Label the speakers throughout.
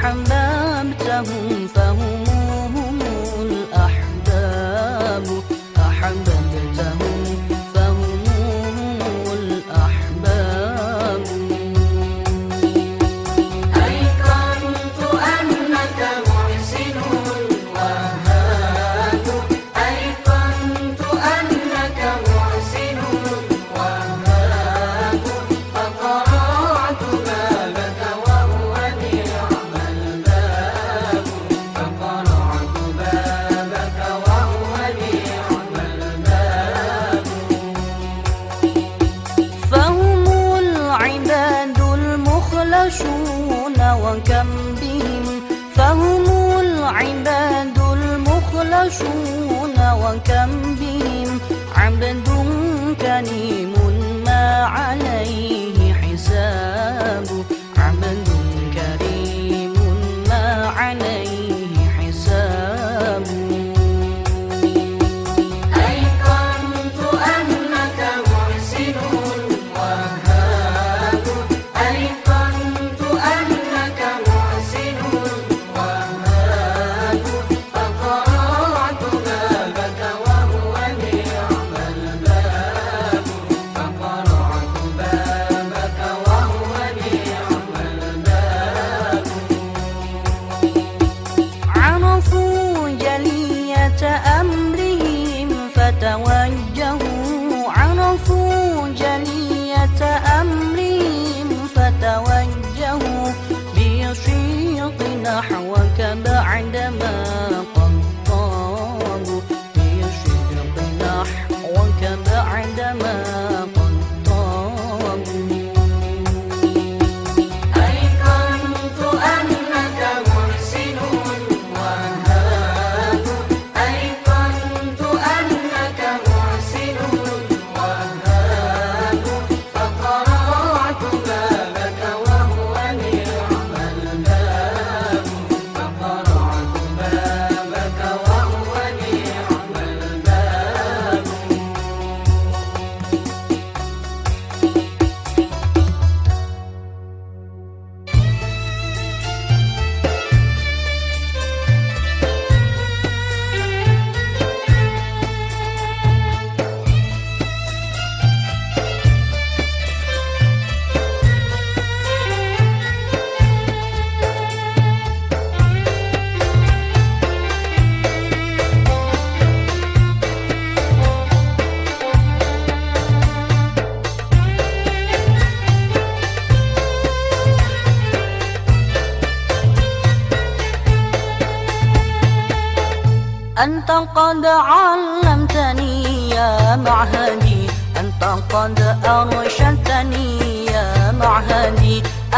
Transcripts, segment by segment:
Speaker 1: أحببتهم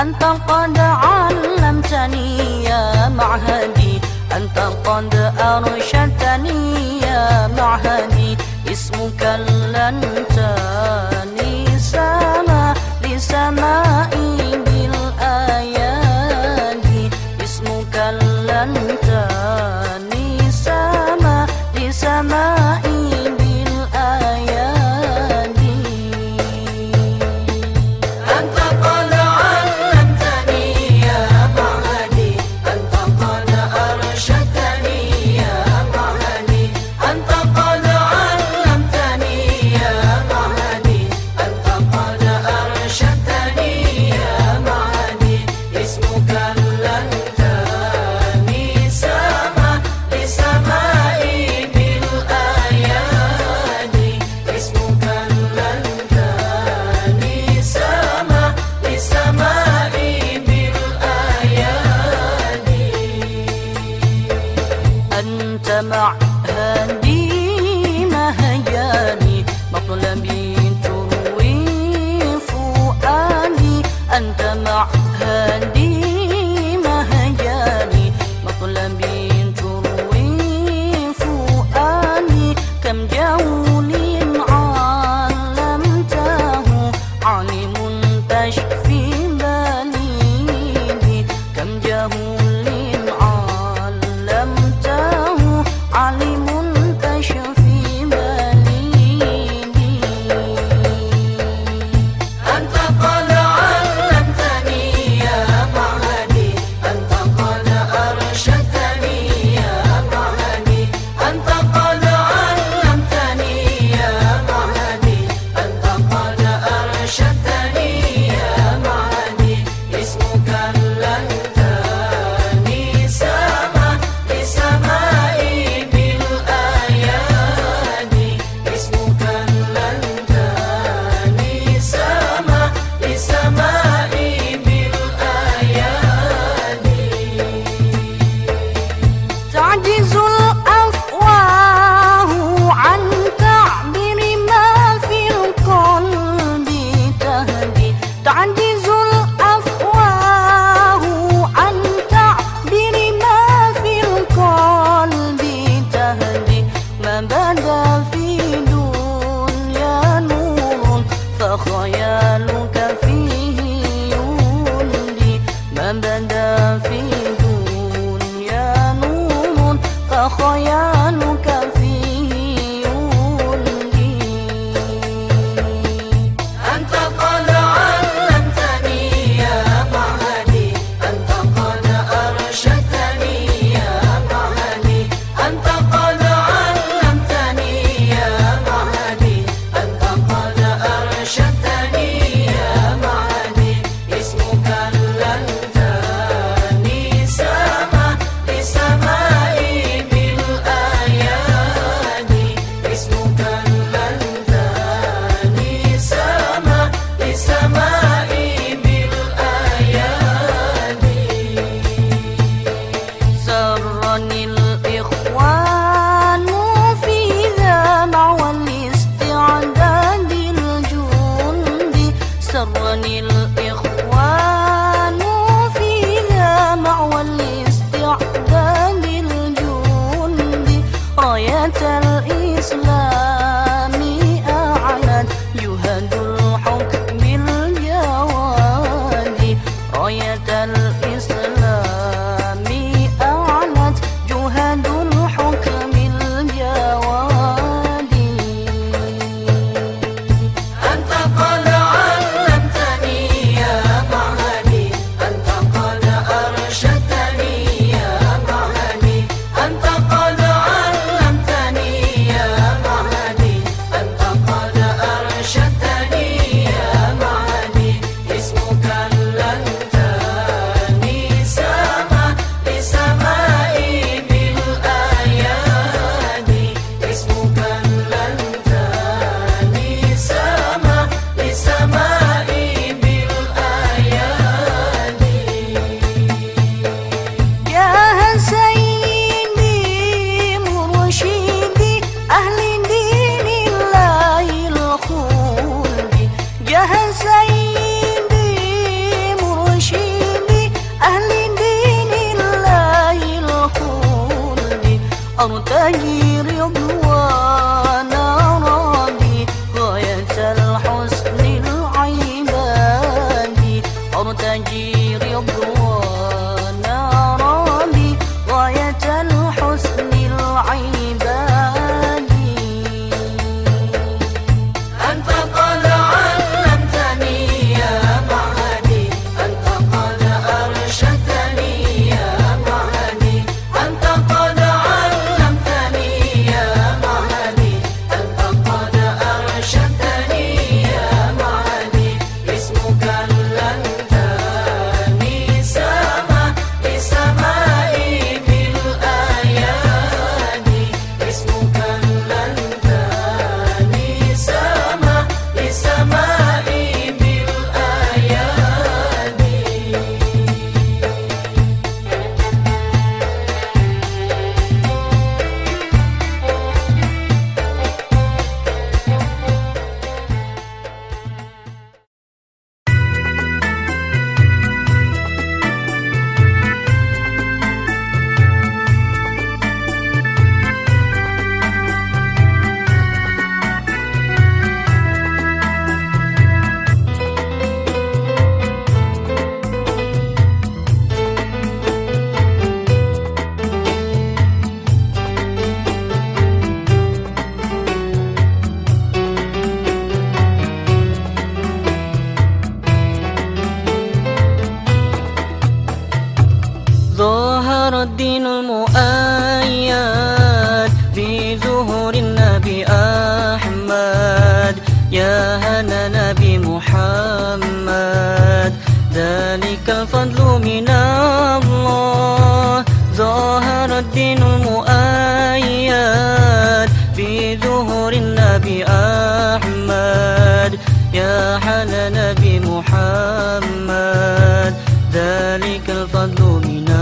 Speaker 1: أنت قد علمتني يا معهدي. أنت قد أرشدتني يا معهدي. اسمك لن تنسانا لسمائي
Speaker 2: أرتجي رضوان ظهر الدين المؤيد. في ظهور النبي أحمد. يا هنا نبي محمد. ذلك الفضل من الله. ظهر الدين المؤيد. في ظهور النبي أحمد. يا حنان نبي محمد. ذلك الفضل من الله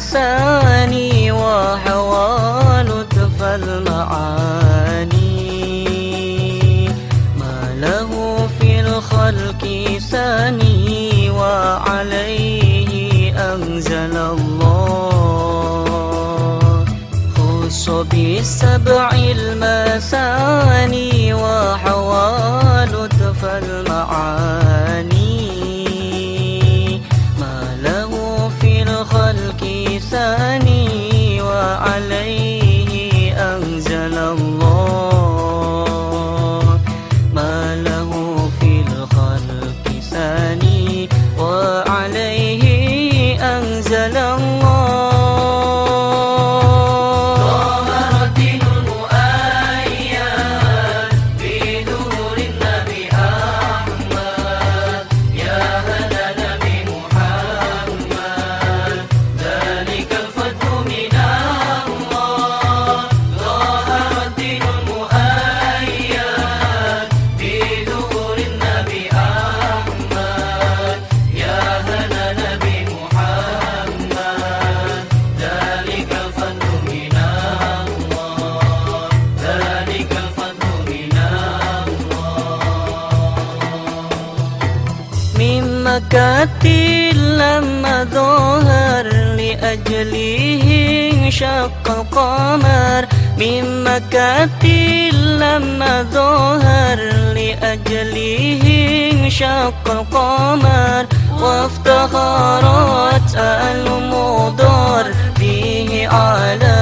Speaker 2: sun كاتي لما ظهر لأجله انشق القمر وافتخرت المضر به على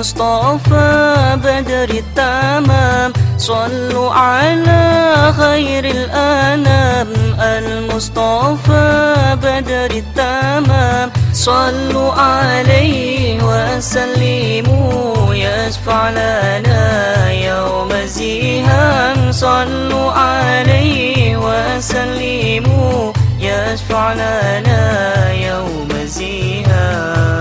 Speaker 2: المصطفى بدر التمام. صلوا على خير الأنام. المصطفى بدر التمام. صلوا عليه وسلموا. يشفع لنا يوم الزهام. صلوا عليه وسلموا. يشفع لنا يوم الزهام.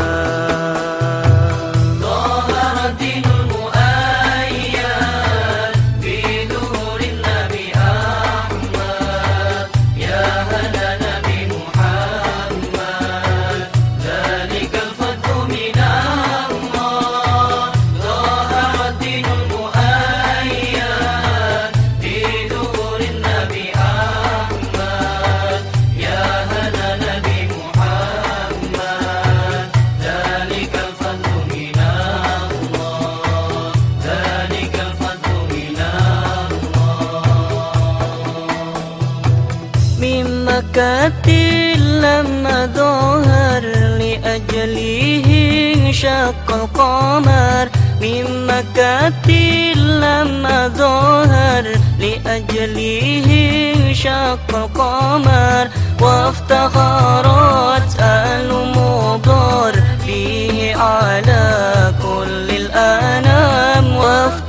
Speaker 2: مكة لما ظهر لأجله انشق القمر. من مكة لما ظهر لأجله انشق القمر. وافتخرت أهل مضر فيه على كل الأنام.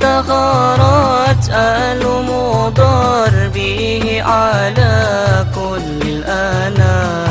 Speaker 2: وافتخرت أهل مضر به على كل الأنام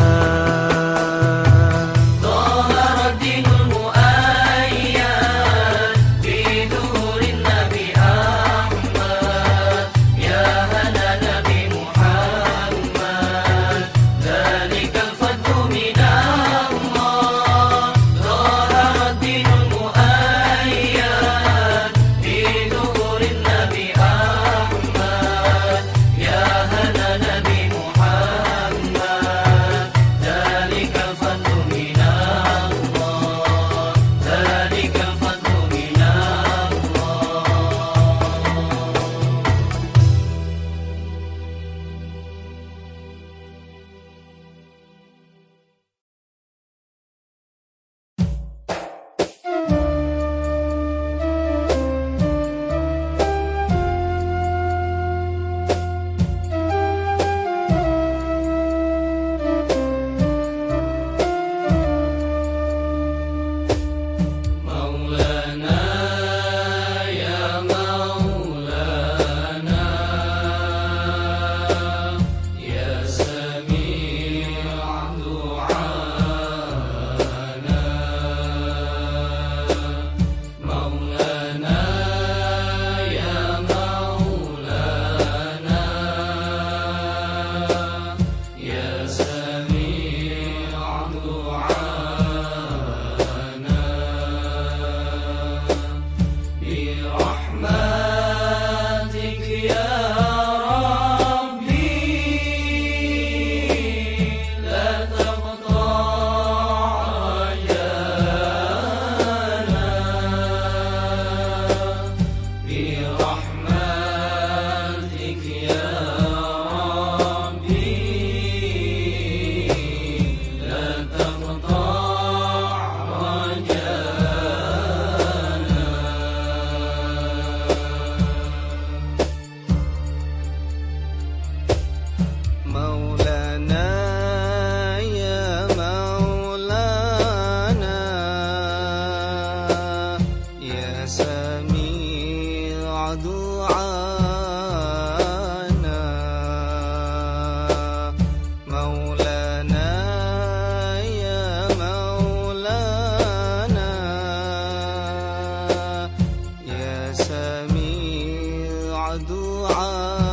Speaker 1: معاد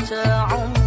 Speaker 2: متاع